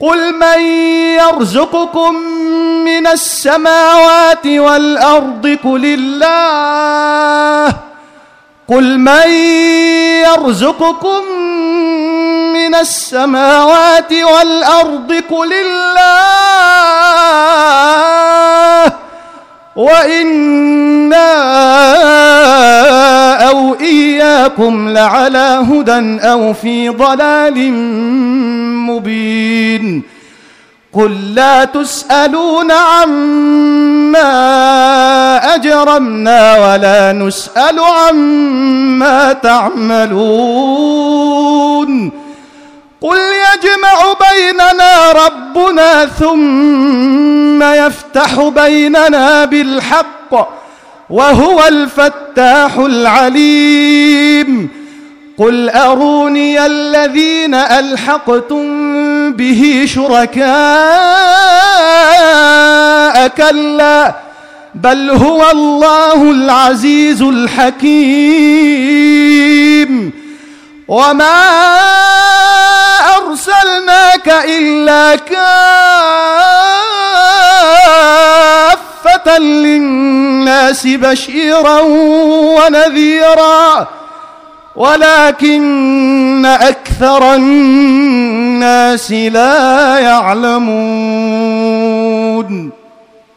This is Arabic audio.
قل من يرزقكم من السماوات والارض قل الله قل من يرزقكم من السماوات والارض قل الله وإنا أو إياكم لعلى هدى أو في ضلال مبين قل لا تسألون عما أجرمنا ولا نسأل عما تعملون قل يجمع بيننا ربنا ثم يفتح بيننا بالحق وهو الفتاح العليم قل أروني الذين ألحقتم به شركاء كلا بل هو الله العزيز الحكيم. وما أرسلناك إلا كافة للناس بشيرا ونذيرا ولكن أكثر الناس لا يعلمون.